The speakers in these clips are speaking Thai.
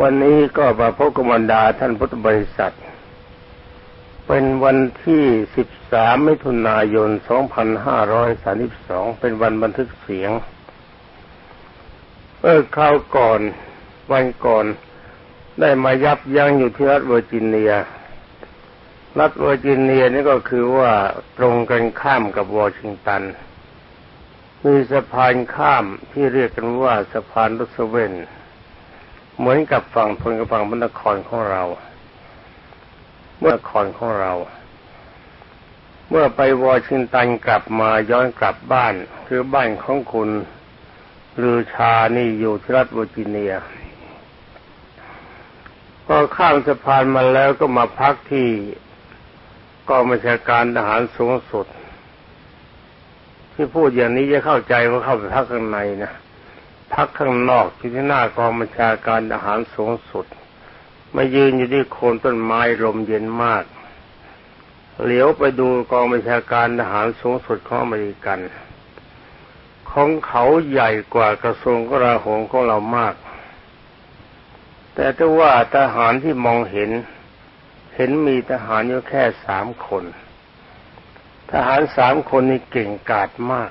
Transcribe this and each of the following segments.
วันนี้ก็มาพบกบรรดาท่านพุทธบริษัท เป็นวันที่ 13 มิถุนายน 2532 เป็นวันบันทึกเสียงเมื่อคราวก่อนวันก่อนได้มายับยั้งอยู่ที่รัฐเวอร์จิเนีย รัฐเวอร์จิเนียนี่ก็คือว่าตรงกันข้ามกับวอชิงตัน มีสะพานข้ามที่เรียกกันว่าสะพานรุสเวนเหมือนกับฝั่งทนกับฝั่งมนครของเราเมื่อนครของเรา เมื่อไปวอชิงตันกลับมาย้อนกลับบ้านคือบ้านของคุณลือชานี่อยู่ที่รัฐเวอร์จิเนียพอข้ามสะพานมาแล้วก็มาพักที่กองบัญชาการทหารสูงสุด ที่พูดอย่างนี้จะเข้าใจว่าเข้าไปพักข้างในนะพักข้างนอกที่ที่หน้ากองบัญชาการทหารสูงสุดมายืนอยู่ที่โคนต้นไม้ลมเย็นมาก เหลียวไปดูกองบัญชาการทหารสูงสุดของอเมริกัน ของเขาใหญ่กว่ากระทรวงกลาโหมของเรามาก แต่ถ้าว่าทหารที่มองเห็น เห็นมีทหารอยู่แค่สามคน ทหารสามคนนี้เก่งกาจมาก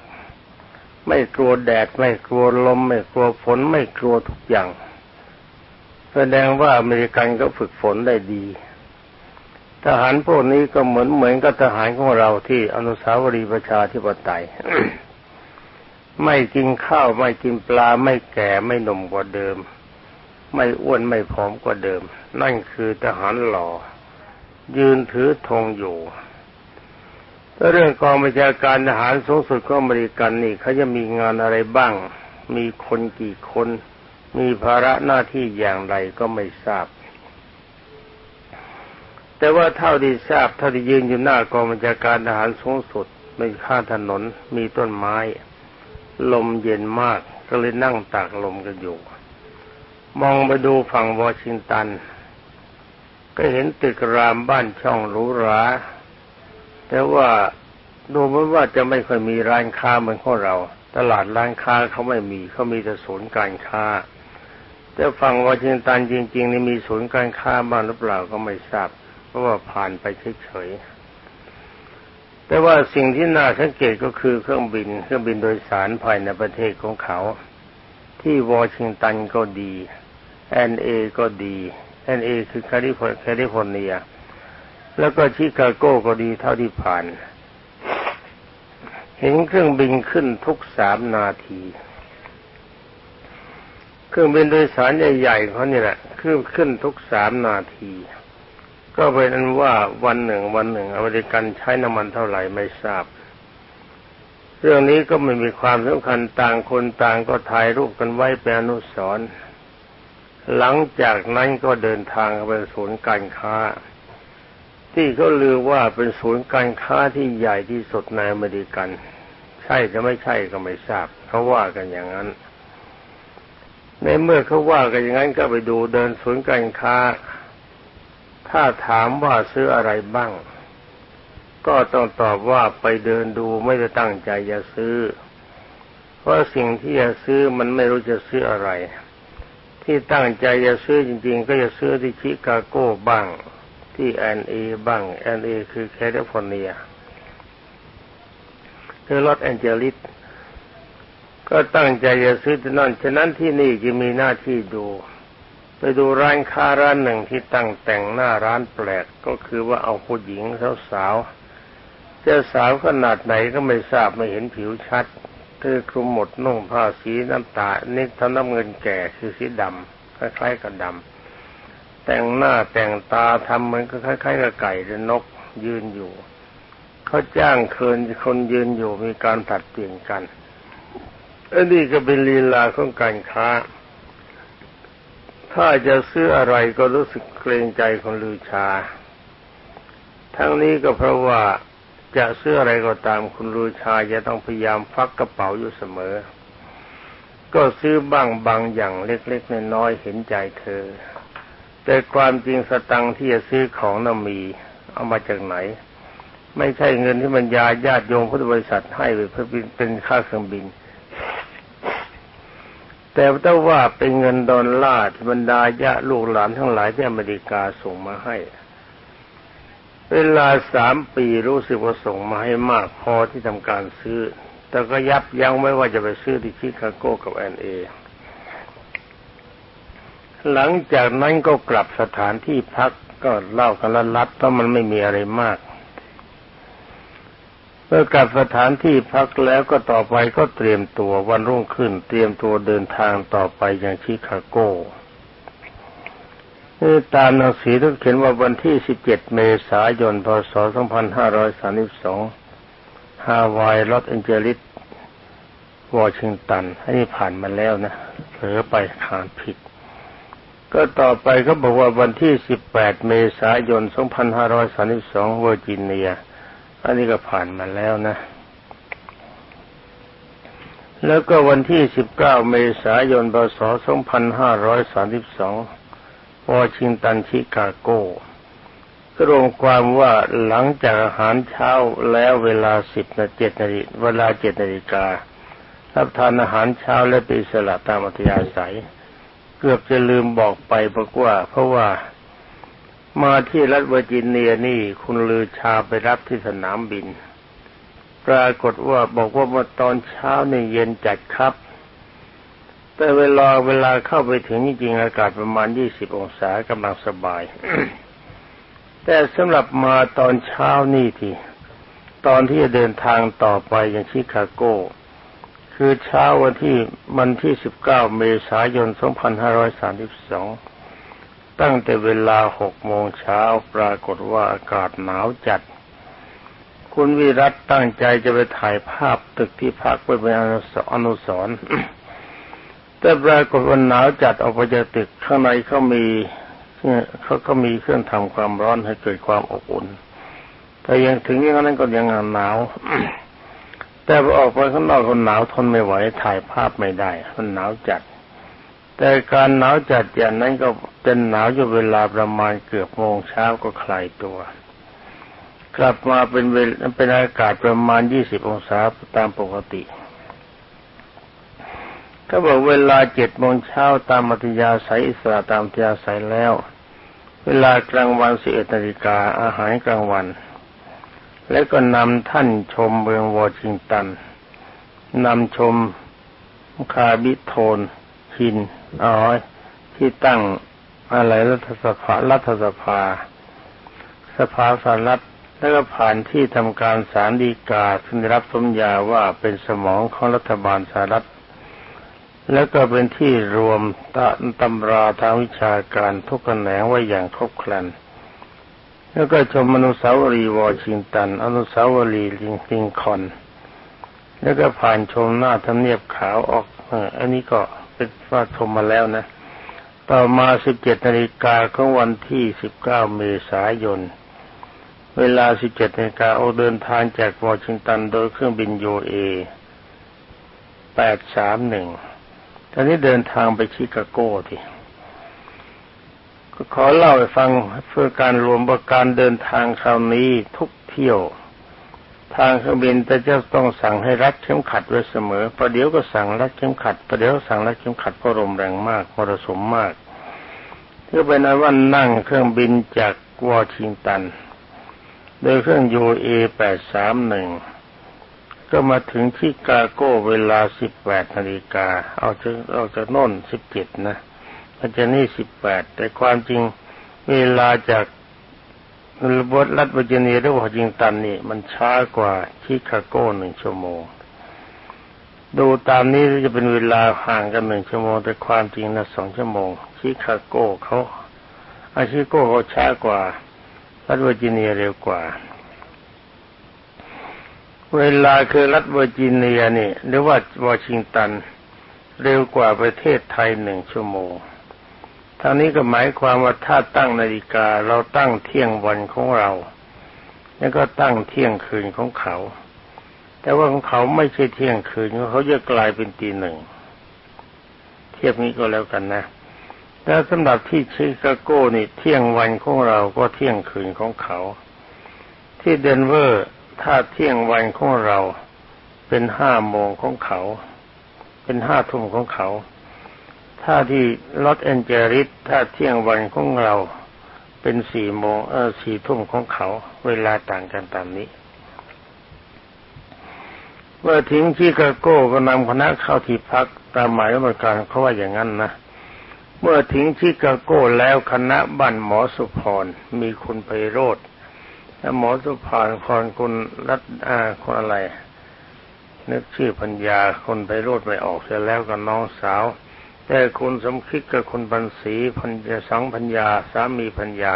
ไม่กลัวแดดไม่กลัวลม ไม่กลัวฝนไม่กลัวทุกอย่าง แสดงว่าอเมริกันก็ฝึกฝนได้ดี ทหารพวกนี้ก็เหมือนเหมือนกับทหารของเราที่อนุสาวรีย์ประชาธิปไตย ไม่กินข้าวไม่กินปลาไม่แก่ไม่หนุ่มกว่าเดิม ไม่อ้วนไม่ผอมกว่าเดิม นั่นคือทหารหล่อยืนถือธงอยู่ เรื่องกองบัญชาการทหารสูงสุดของอเมริกันนี่เขาจะมีงานอะไรบ้าง มีคนกี่คน มีภาระหน้าที่อย่างไรก็ไม่ทราบ แต่ว่าเท่าที่ทราบเท่าที่ยืนอยู่หน้ากองบัญชาการทหารสูงสุดในข้างถนนมีต้นไม้ ลมเย็นมากก็เลยนั่งตากลมกันอยู่ มองไปดูฝั่งวอชิงตัน ก็เห็นตึกรามบ้านช่องหรูหรา แต่ว่าดูเหมือนว่าจะไม่ค่อยมีร้านค้าเหมือนของเรา ตลาดร้านค้าเขาไม่มีเขามีแต่ศูนย์การค้า แต่ฝั่งวอชิงตันจริง ๆ นี่มีศูนย์การค้าบ้างหรือเปล่าก็ไม่ทราบ เพราะว่าผ่านไปเฉยๆแต่ว่าสิ่งที่น่าสังเกตก็คือเครื่องบินเครื่องบินโดยสารภายในประเทศของเขา ที่วอชิงตันก็ดีแอลเอก็ดีแอลเอคือแคลิฟอร์เนีย แล้วก็ชิคาโกก็ดีเท่าที่ผ่าน เห็นเครื่องบินขึ้นทุกสามนาที เครื่องบินโดยสารใหญ่ๆเขานี่แหละขึ้นขึ้นทุกสามนาที ก็เป็นอันว่าวันหนึ่งวันหนึ่ง อเมริกันใช้น้ำมันเท่าไหร่ไม่ทราบ เรื่องนี้ก็ไม่มีความสำคัญต่างคนต่างก็ถ่ายรูปกันไว้เป็นอนุสรณ์หลังจากนั้นก็เดินทางไปศูนย์การค้า ที่เขาลือว่าเป็นศูนย์การค้าที่ใหญ่ที่สุดในอเมริกัน ใช่จะไม่ใช่ก็ไม่ทราบเขาว่ากันอย่างนั้น ในเมื่อเขาว่ากันอย่างนั้นก็ไปดูเดินศูนย์การค้า ถ้าถามว่าซื้ออะไรบ้าง ก็ต้องตอบว่าไปเดินดูไม่ได้ตั้งใจจะซื้อ เพราะสิ่งที่จะซื้อมันไม่รู้จะซื้ออะไร ที่ตั้งใจจะซื้อจริง ๆ ก็จะซื้อที่ชิคาโกบ้าง ที่แอลเอบ้างแอลเอคือแคลิฟอร์เนียคือลอสแอนเจลิสก็ตั้งใจจะซื้อที่นั่นฉะนั้นที่นี่จะมีหน้าที่ดู ไปดูร้านค้าร้านหนึ่งที่ตั้งแต่งหน้าร้านแปลกก็คือว่าเอาผู้หญิงสาวๆจะสาวขนาดไหนก็ไม่ทราบไม่เห็นผิวชัดเธอคลุมหมดนุ่งผ้าสีน้ำตาลนี่ทำน้ำเงินแก่คือสีดำคล้ายๆกับดำ แต่งหน้าแต่งตาทำเหมือนกับคล้ายๆกับไก่หรือนกยืนอยู่ เขาจ้างเคินคนยืนอยู่มีการตัดเปลี่ยนกันอันนี้ก็เป็นลีลาของการค้า ถ้าจะซื้ออะไรก็รู้สึกเกรงใจคนลือชา ทั้งนี้ก็เพราะว่าจะซื้ออะไรก็ตามคุณลือชาจะต้องพยายามฟักกระเป๋าอยู่เสมอ ก็ซื้อบ้างบางอย่างเล็กๆน้อยๆเห็นใจเธอ แต่ความจริงสตังที่จะซื้อของน่ะมี เอามาจากไหน ไม่ใช่เงินที่มันยาญาติโยมพุทธบริษัทให้ไปเพื่อเป็นค่าเครื่องบิน แต่ถ้าว่าเป็นเงินดอลลาร์ที่บรรดาญาลูกหลานทั้งหลายที่อเมริกาส่งมาให้ เวลาสามปีรู้สึกว่าส่งมาให้มากพอที่ทำการซื้อ แต่ก็ยับยั้งไม่ว่าจะไปซื้อที่ชิคาโกกับแอนเอ หลังจากนั้นก็กลับสถานที่พักก็เล่ากันละลัดเพราะมันไม่มีอะไรมากเมื่อกลับสถานที่พักแล้วก็ต่อไปก็เตรียมตัววันรุ่งขึ้น เตรียมตัวเดินทางต่อไปอย่างชิคาโกนี่ตามหนังสือที่เขียนว่าวันที่ 17 เมษายน พศ 2532 ฮาวายลอสแอนเจลิส วอชิงตันอันนี้ผ่านมาแล้วนะเผลอไปขานผิด ก็ต่อไปก็บอกว่าวันที่ 18 เมษายน 2532เวอร์จิเนีย อันนี้ก็ผ่านมาแล้วนะ แล้วก็วันที่ 19 เมษายนพศ2532วอชิงตันชิคาโกก็รวมความว่าหลังจากอาหารเช้าแล้วเวลา 10นาทีนาฬิเวลา7นาฬิการับทานอาหารเช้าและปิสละตามอัธยาศัย เกือบจะลืมบอกไปบอกว่า เพราะว่ามาที่รัฐเวอร์จิเนียนี่คุณลือชาไปรับที่สนามบิน ปรากฏว่าบอกว่าเมื่อตอนเช้าในเย็นจัดครับ แต่เวลาเวลาเข้าไปถึงจริงๆอากาศประมาณยี่สิบองศากำลังสบาย แต่สำหรับมาตอนเช้านี่ทีตอนที่จะเดินทางต่อไปอย่างชิคาโก คือเช้าวันที่วันที่สิบเก้าเมษายนสองพันห้าร้อยสามสิบสองตั้งแต่เวลาหกโมงเช้าปรากฏว่าอากาศหนาวจัด คุณวิรัตตั้งใจจะไปถ่ายภาพตึกที่พักไปเป็นอนุสรณ์แต่ปรากฏว่าหนาวจัดออกไปจากตึกข้างในเขามีเขาก็มีเครื่องทำความร้อนให้เกิดความอบอุ่น แต่ยังถึงอย่างนั้นก็ยังหนาว แต่พอออกไปข้างนอกคนหนาวทนไม่ไหวถ่ายภาพไม่ได้ มันหนาวจัด แต่การหนาวจัดอย่างนั้นก็เป็นหนาวอยู่เวลาประมาณเกือบโมงเช้าก็คลายตัว กลับมาเป็นเวลเป็นอากาศประมาณยี่สิบองศาตามปกติก็บอกเวลาเจ็ดโมงเช้าตามมัธยาสายอิสระตามมัธยาสายแล้ว เวลากลางวันสิบเอ็ดนาฬิกาอาหารกลางวัน แล้วก็นำท่านชมเมืองวอชิงตันนำชมแคปิตอลฮิลล์อ๋อที่ตั้งอะไรรัฐสภารัฐสภา สภาสหรัฐแล้วก็ผ่านที่ทำการศาลฎีกาซึ่งได้รับสมญาว่าเป็นสมองของรัฐบาลสหรัฐแล้วก็เป็นที่รวมตำราทางวิชาการทุกแขนงไว้อย่างครบครัน แล้วก็ชมอนุสาวรีย์วอชิงตัน อนุสาวรีย์ลิงลิงคอล์น แล้วก็ผ่านชมหน้าทำเนียบขาวออกอันนี้ก็เป็นว่าชมมาแล้วนะ ต่อมาสิบเจ็ดนาฬิกาของวันที่สิบเก้าเมษายน เวลาสิบเจ็ดนาฬิกาเอาเดินทางจากวอชิงตันโดยเครื่องบินโยเอแปดสามหนึ่งตอนนี้เดินทางไปชิคาโก้ที ก็ขอเล่าให้ฟังเพื่อการรวมว่าการเดินทางคราวนี้ทุกเที่ยว ทางเครื่องบินแต่จะต้องสั่งให้รัดเข็มขัดไว้เสมอประเดี๋ยวก็สั่งรัดเข็มขัดประเดี๋ยวสั่งรัดเข็มขัดเพราะลมแรงมากมรสุมมากก็เป็นนั้นว่านั่งเครื่องบินจากวอชิงตัน โดยเครื่องยูเอแปดสามหนึ่งก็มาถึงชิคาโกเวลาสิบแปดนาฬิกาเอาจากเอาจากโน่นสิบเจ็ดนะ มันจะนี่สิบแปดแต่ความจริงเวลาจากบทรัฐเวอร์จิเนียหรือวอชิงตันนี่ มันช้ากว่าชิคาโกหนึ่งชั่วโมง ดูตามนี้จะเป็นเวลาห่างกันหนึ่งชั่วโมง แต่ความจริงนะสองชั่วโมง ชิคาโก้เขาอาชิโก้เขาช้ากว่ารัฐเวอร์จิเนียเร็วกว่า เวลาคือรัฐเวอร์จิเนียนี่หรือว่าวอชิงตัน เร็วกว่าประเทศไทยหนึ่งชั่วโมง ทางนี้ก็หมายความว่าถ้าตั้งนาฬิกาเราตั้งเที่ยงวันของเรา แล้วก็ตั้งเที่ยงคืนของเขา แต่ว่าของเขาไม่ใช่เที่ยงคืนเขาจะกลายเป็นตีหนึ่งเทียบนี้ก็แล้วกันนะแล้วสำหรับที่ชิคาโกนี่เที่ยงวันของเราก็เที่ยงคืนของเขา ที่เดนเวอร์ถ้าเที่ยงวันของเราเป็นห้าโมงของเขา เป็นห้าทุ่มของเขา ถ้าที่ลอสแอนเจลิสถ้าเที่ยงวันของเราเป็นสี่โมงเออสี่ทุ่มของเขา เวลาต่างกันตามนี้ เมื่อถึงชิคาโกก็นำคณะเข้าที่พักตามหมายว่าการเขาว่าอย่างนั้นนะเมื่อถึงชิคาโกแล้วคณะบ้านหมอสุพรมีคุณไพโรธและหมอสุพรคอนคุณรัตอาคนอะไรนึกชื่อพัญญาคนไพโรธไม่ออกเสียแล้วกับน้องสาว แต่คุณสมคิดกับคุณปันสีพัญญาสังพัญญาสามีพัญญา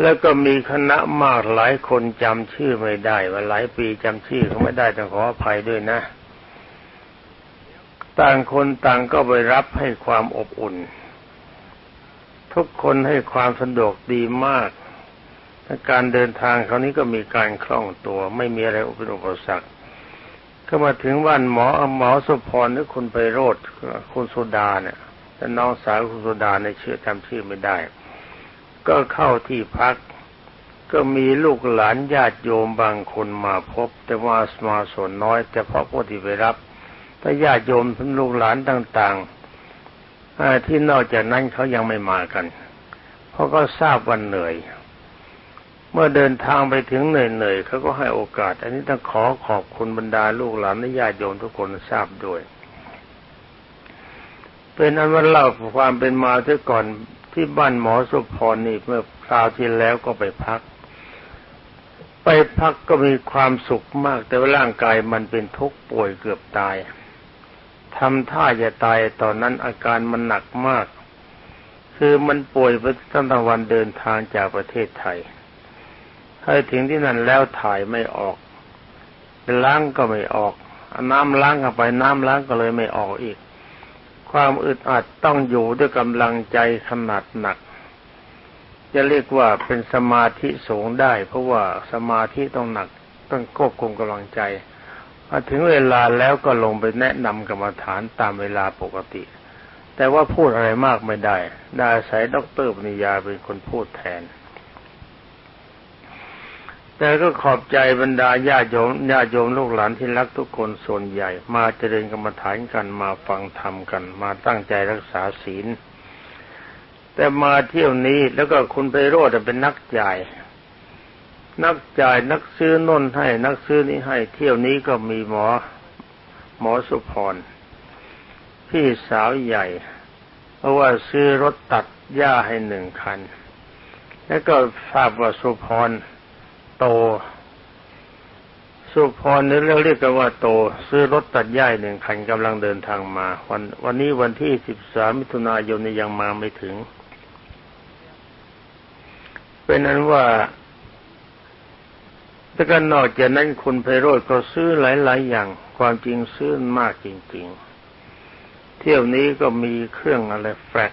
แล้วก็มีคณะมากหลายคนจำชื่อไม่ได้ว่าหลายปีจำชื่อเขาไม่ได้ต้องขออภัยด้วยนะ ต่างคนต่างก็ไปรับให้ความอบอุ่น ทุกคนให้ความสะดวกดีมากการเดินทางคราวนี้ก็มีการคล่องตัวไม่มีอะไรเป็นอุปสรรค ก็มาถึงวันหมอหมอสุพรหรือคุณไปโรธคุณสุดาเนี่ยแต่น้องสาวคุณสุดาในชื่อจำชื่อไม่ได้ ก็เข้าที่พัก ก็มีลูกหลานญาติโยมบางคนมาพบ แต่ว่ามาส่วนน้อย แต่เพราะผู้ที่ไปรับถ้าญาติโยมทั้งลูกหลานต่างๆที่นอกจากนั้นเขายังไม่มากัน เพราะก็ทราบวันเหนื่อย เมื่อเดินทางไปถึงเหนื่อยๆเขาก็ให้โอกาส อันนี้ต้องขอขอบคุณบรรดาลูกหลานและญาติโยมทุกคนทราบด้วย เป็นอันว่าเล่าความเป็นมาเสียก่อนที่บ้านหมอสุพรนี่เมื่อคราวที่แล้วก็ไปพัก ไปพักก็มีความสุขมาก แต่ว่าร่างกายมันเป็นทุกข์ป่วยเกือบตายทำท่าจะตายตอนนั้นอาการมันหนักมาก คือมันป่วยไปตั้งแต่วันเดินทางจากประเทศไทย ถ้าถึงที่นั่นแล้วถ่ายไม่ออกล้างก็ไม่ออก น้ำล้างเข้าไปน้ำล้างก็เลยไม่ออกอีก ความอึดอัดต้องอยู่ด้วยกำลังใจขนาดหนัก จะเรียกว่าเป็นสมาธิสูงได้ เพราะว่าสมาธิต้องหนักต้องควบคุมกำลังใจพอถึงเวลาแล้วก็ลงไปแนะนำกรรมฐานตามเวลาปกติ แต่ว่าพูดอะไรมากไม่ได้ ได้อาศัยด็อกเตอร์ปริญญาเป็นคนพูดแทน แต่ก็ขอบใจบรรดาญาติโยมญาติโยมลูกหลานที่รักทุกคนส่วนใหญ่ มาเจริญกรรมฐานกันมาฟังธรรมกัน มาตั้งใจรักษาศีล แต่มาเที่ยวนี้แล้วก็คุณไปโรดเป็นนักจ่าย นักจ่ายนักซื้อน้นให้ นักซื้อนี้ให้ เที่ยวนี้ก็มีหมอ หมอสุพรพี่สาวใหญ่ เพราะว่าซื้อรถตัดหญ้าให้หนึ่งคัน แล้วก็ทราบว่าสุพร โต สุพรนี่เรียกเรียกกันว่าโต ซื้อรถตัดหญ้าหนึ่งคันกำลังเดินทางมา วัน วันนี้วันที่สิบสามมิถุนายนยังมาไม่ถึง เป็นนั้นว่าถ้ากันนอกจากนั้นคุณไพโรธก็ซื้อหลาย ๆ อย่าง ความจริงซื้อมากจริง ๆ เที่ยวนี้ก็มีเครื่องอะไรแฟลก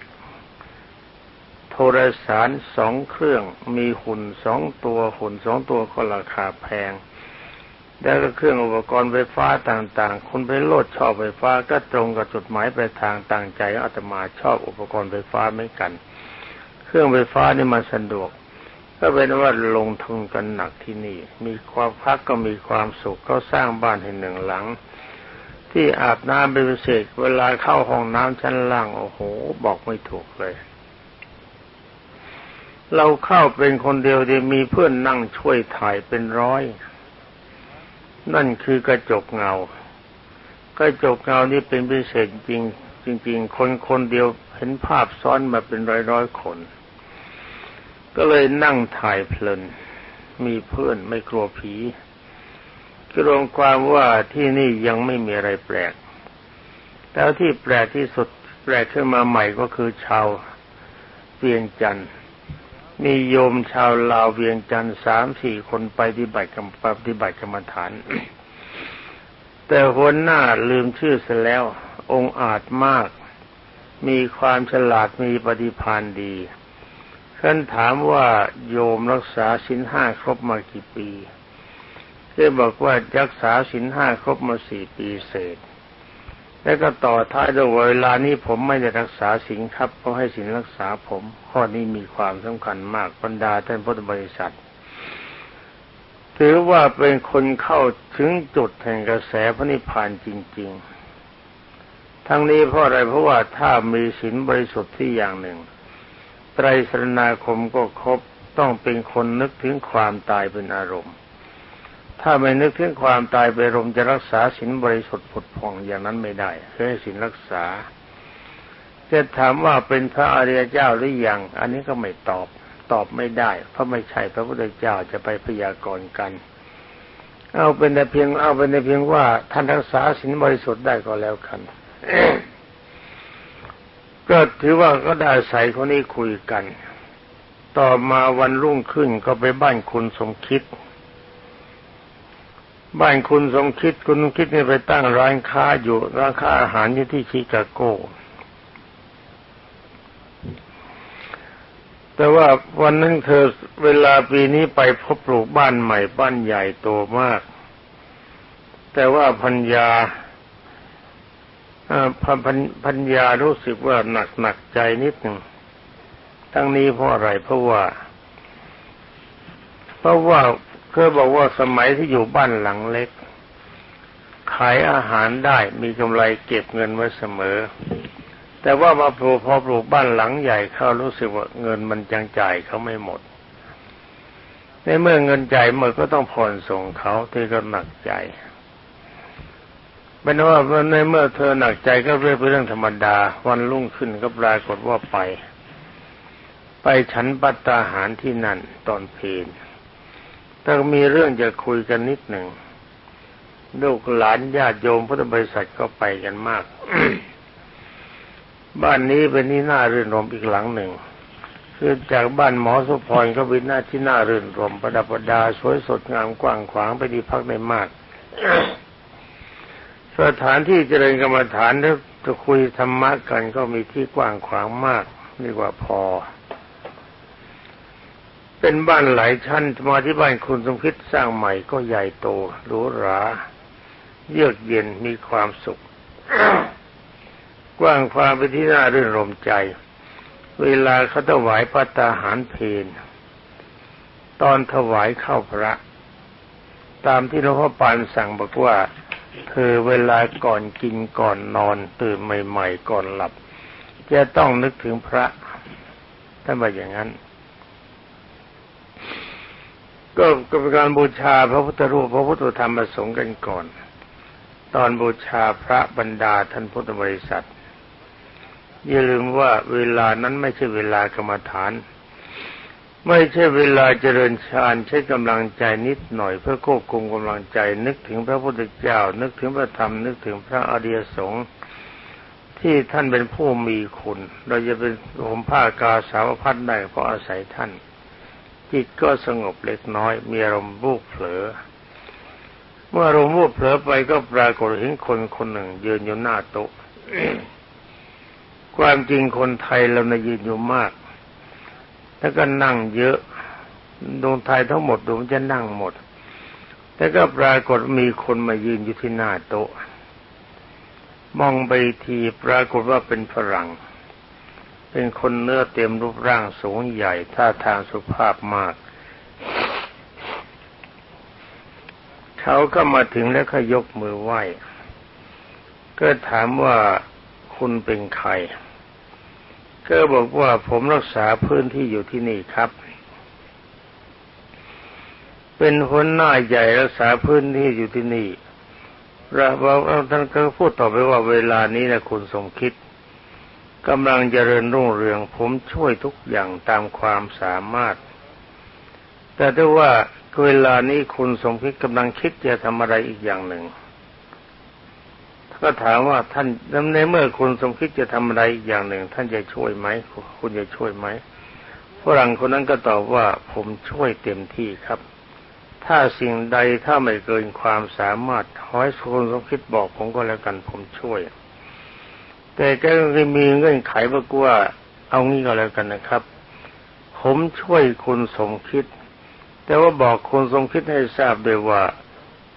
โทรสารสองเครื่องมีหุ่นสองตัวหุ่นสองตัวก็ราคาแพง แล้วก็เครื่องอุปกรณ์ไฟฟ้าต่างๆคนไปโลดชอบไฟฟ้าก็ตรงกับจุดหมายปลายทางต่างใจอาตมาชอบอุปกรณ์ไฟฟ้าไม่กัน เครื่องไฟฟ้านี่มันสะดวกก็เป็นว่าลงทุนกันหนักที่นี่ มีความพักก็มีความสุขก็สร้างบ้านให้หนึ่งหลัง ที่อาบน้ำเป็นพิเศษเวลาเข้าห้องน้ำชั้นล่างโอ้โห บอกไม่ถูกเลย เราเข้าเป็นคนเดียวดีมีเพื่อนนั่งช่วยถ่ายเป็นร้อย นั่นคือกระจกเงา กระจกเงานี่เป็นพิเศษจริงจริง ๆ คนคนเดียวเห็นภาพซ้อนมาเป็นร้อยร้อยคน ก็เลยนั่งถ่ายเพลิน มีเพื่อนไม่กลัวผีกรวมความว่าที่นี่ยังไม่มีอะไรแปลก แล้วที่แปลกที่สุดแปลกขึ้นมาใหม่ก็คือชาวเวียงจันทร์ มีโยมชาวลาวเวียงจันทร์สามสี่คนไปปฏิบัติกรรมปฏิบัติกรรมฐาน แต่หัวหน้าลืมชื่อเสียแล้ว องค์อาจมาก มีความฉลาดมีปฏิภาณดีท่านถามว่าโยมรักษาสินห้าครบมากี่ปีได้บอกว่ารักษาสินห้าครบมาสี่ปีเศษ แล้วก็ต่อท้ายด้วยเวลานี้ผมไม่ได้รักษาสินครับเขาให้สินรักษาผม ข้อนี้มีความสำคัญมากบรรดาท่านพุทธบริษัท ถือว่าเป็นคนเข้าถึงจุดแห่งกระแสพระนิพพานจริง ๆ ทั้งนี้เพราะอะไรเพราะว่าถ้ามีศีลบริสุทธิ์ที่อย่างหนึ่งไตรสรณาคมก็ครบต้องเป็นคนนึกถึงความตายเป็นอารมณ์ ถ้าไม่นึกถึงความตายเป็นอารมจะรักษาศีลบริสุทธิ์ผุดผ่องอย่างนั้นไม่ได้เพื่อศีลรักษาจะถามว่าเป็นพระอริยเจ้าหรือยัง อันนี้ก็ไม่ตอบ ตอบไม่ได้ เพราะไม่ใช่พระพุทธเจ้าจะไปพยากรณ์กัน เอาเป็นแต่เพียง เอาเป็นแต่เพียงว่าท่านรักษาศีลบริสุทธิ์ได้ก็แล้วกันก็ถือว่าก็ได้ใส่คนนี้คุยกัน ต่อมาวันรุ่งขึ้นก็ไปบ้านคุณสมคิด บ้านคุณสมคิดคุณสมคิดนี่ไปตั้งร้านค้าอยู่ร้านค้าอาหารอยู่ที่ชิคาโก แต่ว่าวันนั้นเธอเวลาปีนี้ไปพบปลูกบ้านใหม่บ้านใหญ่โตมาก แต่ว่าพัญญาพันพัญญารู้สึกว่าหนักหนักใจนิดหนึ่งทั้งนี้เพราะอะไรเพราะว่า เพราะว่า เคยบอกว่าสมัยที่อยู่บ้านหลังเล็ก ขายอาหารได้มีกำไรเก็บเงินไว้เสมอ แต่ว่ามาปลูกพอปลูกบ้านหลังใหญ่เขารู้สึกว่าเงินมันจังจ่ายเขาไม่หมด ในเมื่อเงินจ่ายหมดก็ต้องผ่อนส่งเขาที่ก็หนักใจเป็นว่าในเมื่อเธอหนักใจก็เรื่องเป็นเรื่องธรรมดา วันรุ่งขึ้นก็ปรากฏว่าไป ไปฉันปัตตาหารที่นั่นตอนเพล นแต่มีเรื่องจะคุยกันนิดหนึ่งลูกหลานญาติโยมพุทธบริษัทก็ไปกันมาก บ้านนี้เป็นที่น่ารื่นรมอีกหลังหนึ่งคือจากบ้านหมอสุพรก็เป็นหน้าที่น่ารื่นรมประดับประดาสวยสดงามกว้างขวางไปดีพักได้มาก สถานที่เจริญกรรมฐานแล้วจะคุยธรรมะกันก็มีที่กว้างขวางมากนี่กว่าพอ เป็นบ้านหลายชั้นมาที่บ้านคุณสมคิดสร้างใหม่ก็ใหญ่โตหรูหราเยือกเย็นมีความสุข กว้างความไปที่น่ารื่นรมใจ เวลาเขาถวายพระตาหารเพนตอนถวายเข้าพระ ตามที่หลวงพ่อปานสั่งบอกว่าเธอเวลาก่อนกินก่อนนอนตื่นใหม่ ๆ ก่อนหลับ จะต้องนึกถึงพระถ้าแบบอย่างนั้น ก็เป็นการบูชาพระพุทธรูปพระพุทธธรรมประสงค์กันก่อน ตอนบูชาพระบรรดาท่านพุทธบริษัท อย่าลืมว่าเวลานั้นไม่ใช่เวลากรรมฐาน ไม่ใช่เวลาเจริญฌานใช้กำลังใจนิดหน่อย เพื่อควบคุมกำลังใจนึกถึงพระพุทธเจ้า นึกถึงพระธรรม นึกถึงพระอริยสงฆ์ที่ท่านเป็นผู้มีคุณ เราจะเป็นผมผ้ากาสาวพัดได้เพราะอาศัยท่าน จิตก็สงบเล็กน้อย มีอารมณ์บุกเผลอ เมื่ออารมณ์บุกเผลอไปก็ปรากฏเห็นคนคนหนึ่ง ยืนอยู่หน้าโต๊ะความจริงคนไทยเรานะยืนอยู่มาก แล้วก็นั่งเยอะดวงไทยทั้งหมดดวงจะนั่งหมดแต่ก็ปรากฏมีคนมายืนอยู่ที่หน้าโต๊ะ มองไปทีปรากฏว่าเป็นฝรั่ง เป็นคนเนื้อเต็มรูปร่างสูงใหญ่ท่าทางสุภาพมาก เขาก็มาถึงแล้วก็ยกมือไหว้ ก็ถามว่าคุณเป็นใคร ก็บอกว่าผมรักษาพื้นที่อยู่ที่นี่ครับ เป็นคนหน้าใหญ่รักษาพื้นที่อยู่ที่นี่เราบอกท่านก็พูดต่อไปว่าเวลานี้นะคุณสมคิด กำลังเจริญรุ่งเรืองผมช่วยทุกอย่างตามความสามารถ แต่ถ้าว่าเวลานี้คุณสมคิดกำลังคิดจะทำอะไรอีกอย่างหนึ่งก็ถามว่าท่านในเมื่อคุณสมคิดจะทำอะไรอีกอย่างหนึ่ง ท่านจะช่วยไหมคุณจะช่วยไหมฝรั่งคนนั้นก็ตอบว่าผมช่วยเต็มที่ครับ ถ้าสิ่งใดถ้าไม่เกินความสามารถขอให้คุณสมคิดบอกผมก็แล้วกันผมช่วย แต่ก็มีเงื่อนไขบอกว่า เอางี้ก็แล้วกันนะครับ ผมช่วยคุณสมคิด แต่ว่าบอกคุณสมคิดให้ทราบด้วยว่า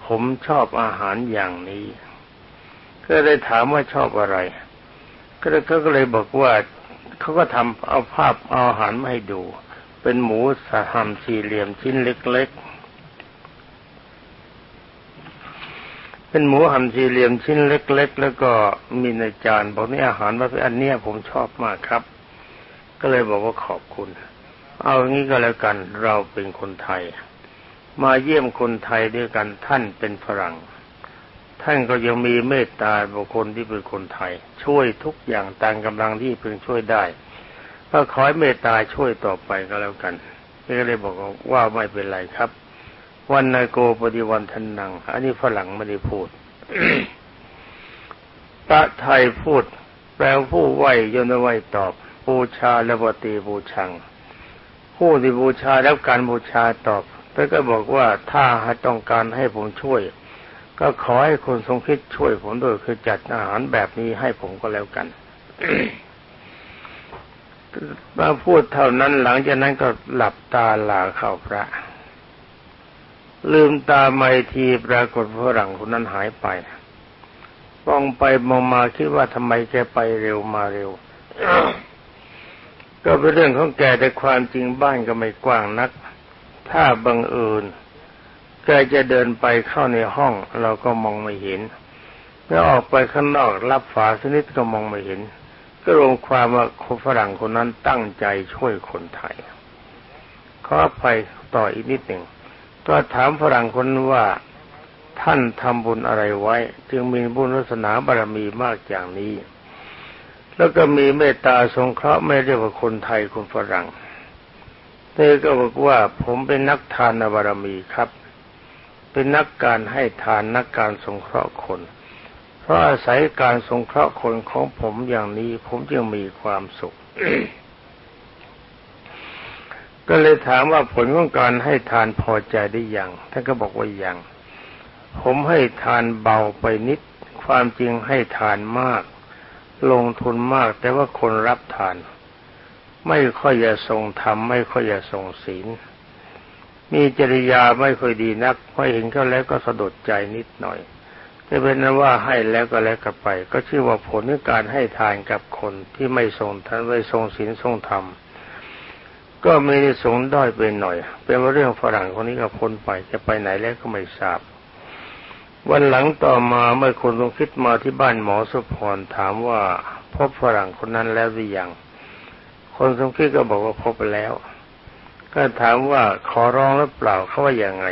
ผมชอบอาหารอย่างนี้ ก็เลยถามว่าชอบอะไร ก็เลยเขาก็เลยบอกว่าเขาก็ทำเอาภาพเอาอาหารมาให้ดู เป็นหมูสะหั่นสี่เหลี่ยมชิ้นเล็ก เป็นหมูหั่นสี่เหลี่ยมชิ้นเล็ก ๆ แล้วก็มีในจานบอกนี่อาหารว่าเป็นอันเนี้ยผมชอบมากครับ ก็เลยบอกว่าขอบคุณ เอางี้ก็แล้วกันเราเป็นคนไทย มาเยี่ยมคนไทยด้วยกันท่านเป็นฝรั่ง ท่านก็ยังมีเมตตาบุคคลที่เป็นคนไทย ช่วยทุกอย่างตามกำลังที่เพึงช่วยได้ก็ขอให้เมตตาช่วยต่อไปก็แล้วกันก็เลยบอกว่าไม่เป็นไรครับ วันนายโกปฏิวันทันนัง อันนี้ฝรั่งไม่ได้พูดตะไทยพูด แปลผู้ไหวยนไหวตอบบูชาและปฏิบูชัง ผู้ที่บูชาแล้วการบูชาตอบแล้วก็บอกว่าถ้าต้องการให้ผมช่วย ก็ขอให้คนทรงคิดช่วยผมด้วยคือจัดอาหารแบบนี้ให้ผมก็แล้วกันมาพูดเท่านั้นหลังจากนั้นก็หลับตาลาเข้าพระ ลืมตาไม่ทีปรากฏฝรั่งคนนั้นหายไปมองไปมองมาคิดว่าทำไมแกไปเร็วมาเร็ว ก็เป็นเรื่องของแกแต่ความจริงบ้านก็ไม่กว้างนัก ถ้าบังเอิญแกจะเดินไปเข้าในห้อง เราก็มองไม่เห็นแล้วออกไปข้างนอกรับฝาสนิดก็มองไม่เห็น ก็รวมความว่าคนฝรั่งคนนั้นตั้งใจช่วยคนไทยขออภัยต่ออีกนิดหนึ่ง ก็ถามฝรั่งคนว่าท่านทำบุญอะไรไว้ จึงมีบุญศาสนาบารมีมากอย่างนี้ แล้วก็มีเมตตาสงเคราะห์ไม่เรียกว่าคนไทยคนฝรั่งเธอก็บอกว่าผมเป็นนักทานบารมีครับ เป็นนักการให้ทานนักการสงเคราะห์คน เพราะอาศัยการสงเคราะห์คนของผมอย่างนี้ ผมจึงมีความสุข ก็เลยถามว่าผลของการให้ทานพอใจได้ยังท่านก็บอกว่ายังผมให้ทานเบาไปนิด ความจริงให้ทานมาก ลงทุนมาก แต่ว่าคนรับทาน ไม่ค่อยจะทรงธรรมไม่ค่อยจะทรงศีล มีจริยาไม่ค่อยดีนักพอเห็นเขาแล้วก็สะดุดใจนิดหน่อยจะเป็นนั้นว่าให้แล้วก็แล้วกันไป ก็ชื่อว่าผลของการให้ทานกับคนที่ไม่ทรงท่านไม่ทรงศีลทรงธรรม ก็ไม่ได้สงด้อยไปหน่อย เป็นว่าเรื่องฝรั่งคนนี้ก็พ้นไปจะไปไหนแล้วก็ไม่ทราบ วันหลังต่อมาเมื่อคนลงคิดมาที่บ้านหมอสุพรถามว่าพบฝรั่งคนนั้นแล้วหรือยัง คนสงคิดก็บอกว่าพบไปแล้ว ก็ถามว่าขอร้องหรือเปล่าเขาว่าอย่างไง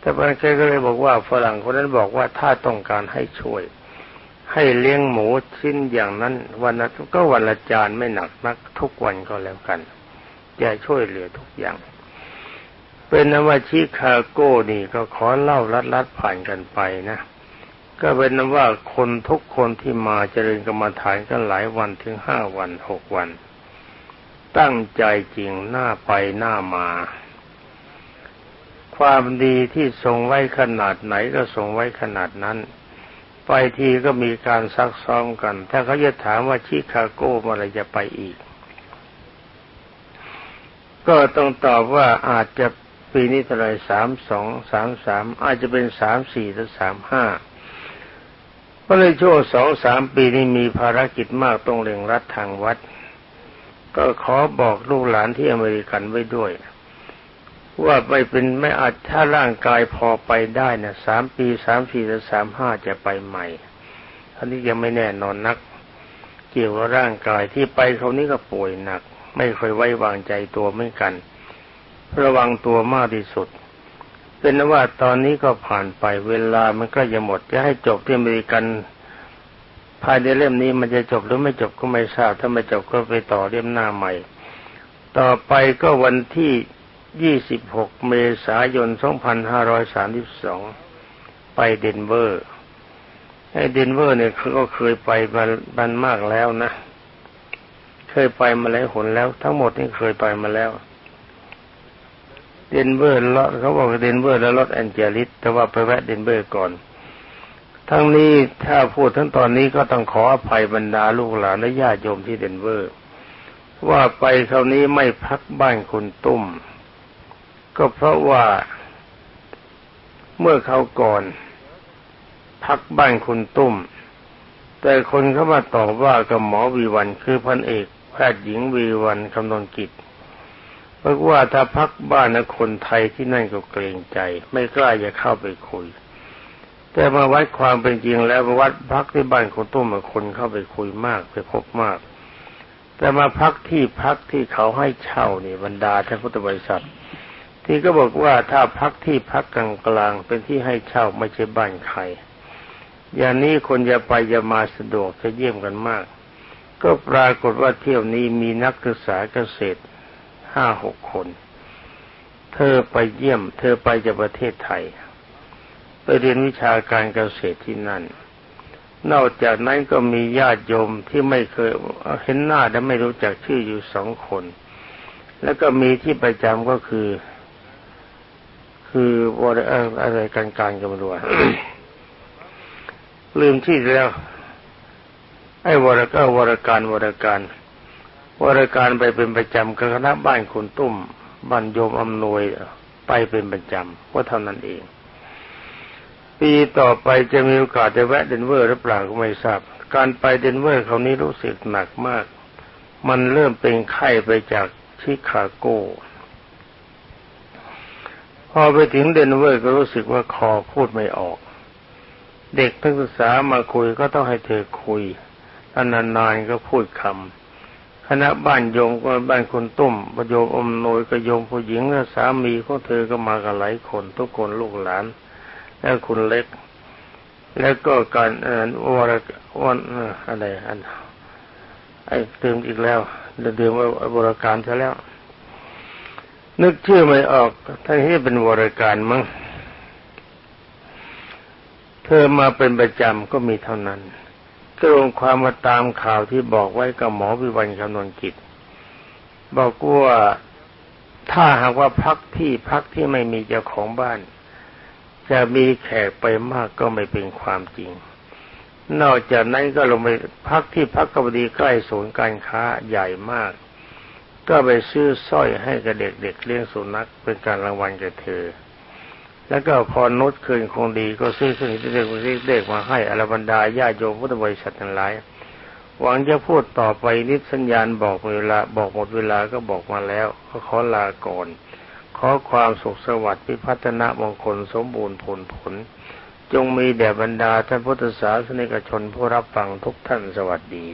แต่บางแกก็เลยบอกว่าฝรั่งคนนั้นบอกว่าถ้าต้องการให้ช่วย ให้เลี้ยงหมูชิ้นอย่างนั้น วันนั้นก็วันละจานไม่หนักนักทุกวันก็แล้วกัน จะช่วยเหลือทุกอย่าง เป็นนว่าชิคาโก้นี่ก็ขอเล่าลัดลัดผ่านกันไปนะ ก็เป็นนว่าคนทุกคนที่มาเจริญกรรมฐานกันหลายวันถึงห้าวันหกวัน ตั้งใจจริงหน้าไปหน้ามาความดีที่ทรงไว้ขนาดไหนก็ทรงไว้ขนาดนั้น ไปทีก็มีการซักซ้อมกัน ถ้าเขาจะถามว่าชิคาโก้เมื่อไรจะไปอีก ก็ต้องตอบว่าอาจจะปีนี้เท่าไรสามสองสามสามอาจจะเป็นสามสี่หรือสามห้าเพราะในช่วงสองสามปีนี้มีภารกิจมากต้องเร่งรัดทางวัด ก็ขอบอกลูกหลานที่อเมริกันไว้ด้วย ว่าไม่เป็นไม่อาจถ้าร่างกายพอไปได้นะสามปีสามสี่หรือสามห้าจะไปใหม่อันนี้ยังไม่แน่นอนนัก เกี่ยวกับร่างกายที่ไปเขานี้ก็ป่วยหนัก ไม่เคยไว้วางใจตัวเหมือนกัน ระวังตัวมากที่สุด เป็นว่าตอนนี้ก็ผ่านไปเวลามันก็จะหมด จะให้จบที่อเมริกัน ภายในเล่มนี้มันจะจบหรือไม่จบก็ไม่ทราบ ถ้าไม่จบก็ไปต่อเล่มหน้าใหม่ ต่อไปก็วันที่ 26 เมษายน 2532 ไปเดนเวอร์ไอ้เดนเวอร์เนี่ยเขาก็เคยไปบันมากแล้วนะ เคยไปมาแล้วหนแล้ว ทั้งหมดนี่เคยไปมาแล้ว เดนเวอร์ลอเขาบอกเดนเวอร์แล้วลอสแอนเจลิสแต่ว่าไปแวะเดนเวอร์ก่อน ทั้งนี้ถ้าพูดทั้งตอนนี้ก็ต้องขออภัยบรรดาลูกหลานและญาติโยมที่เดนเวอร์ ว่าไปคราวนี้ไม่พักบ้านคุณตุ้ม ก็เพราะว่าเมื่อเขาก่อน พักบ้านคุณตุ้ม แต่คนเข้ามาตอบว่ากับหมอวีวันคือพันเอก ทย์หญิงวีวันคำนวณกิจบอกว่าถ้าพักบ้านนะคนไทยที่นั่นก็เกรงใจ ไม่กล้าจะเข้าไปคุย แต่มาวัดความเป็นจริงแล้ววัดพักที่บ้านคนตุ้มคนเข้าไปคุยมากไปพบมาก แต่มาพักที่พักที่เขาให้เช่านี่บรรดาท่านพุทธบริษัท ที่ก็บอกว่าถ้าพักที่พักกลางกลางเป็นที่ให้เช่าไม่ใช่บ้านใครอย่างนี้คนจะไปจะมาสะดวกจะเยี่ยมกันมาก ก็ปรากฏว่าเที่ยวนี้มีนักศึกษาเกษตรห้าหกคน เธอไปเยี่ยม เธอไปจากประเทศไทย ไปเรียนวิชาการเกษตรที่นั่น นอกจากนั้นก็มีญาติโยมที่ไม่เคยเห็นหน้าและไม่รู้จักชื่ออยู่สองคน แล้วก็มีที่ประจำก็คือ คือวรอะไรการการกันมาดูลืมที่แล้ว ไอ้วรก็วรการวรการวรการไปเป็นประจำกับคณะบ้านคุณตุ้มบ้านโยมอำนวยไปเป็นประจำว่าเท่านั้นเอง ปีต่อไปจะมีโอกาสจะแวะเดนเวอร์หรือเปล่าก็ไม่ทราบ การไปเดนเวอร์คราวนี้รู้สึกหนักมาก มันเริ่มเป็นไข้ไปจากชิคาโก พอไปถึงเดนเวอร์ก็รู้สึกว่าคอพูดไม่ออก เด็กนักศึกษามาคุยก็ต้องให้เธอคุย อนานๆก็พูดคำคณะบ้านโยมก็บ้านคนตุ้มประโยมอมโนยก็โยมผู้หญิงและสามีของเธอก็มากันหลายคนทุกคนลูกหลาน แล้วคุณเล็ก แล้วก็การเอ่อวรวันอะไรอันไอ้เติมอีกแล้วเดิมว่าบริการซะแล้ว นึกชื่อไม่ออกท่านที่เป็นวรการมั้งเธอมาเป็นประจำก็มีเท่านั้น ก็ลงความมาตามข่าวที่บอกไว้กับหมอวิวันคำนวณกิจ บอกว่าถ้าหากว่าพักที่พักที่ไม่มีเจ้าของบ้าน จะมีแขกไปมากก็ไม่เป็นความจริง นอกจากนั้นก็ลงไปพักที่พักกบดีใกล้ศูนย์การค้าใหญ่มาก ก็ไปซื้อสร้อยให้กับเด็กๆเลี้ยงสุนัขเป็นการรางวัลแก่เธอ แล้วก็พอนุชคืนคงดีก็ซื้อเครื่องที่เด็กเด็กมาให้อรบรรดาญาโยมพุทธบริษัททั้งหลาย หวังจะพูดต่อไปนิดสัญญาณบอกเวลาบอกหมดเวลาก็บอกมาแล้วก็ขอลาก่อน ขอความสุขสวัสดิ์พิพัฒนมงคลสมบูรณ์ผลผล จงมีแด่บรรดาท่านพุทธศาสนิกชนผู้รับฟังทุกท่านสวัสดี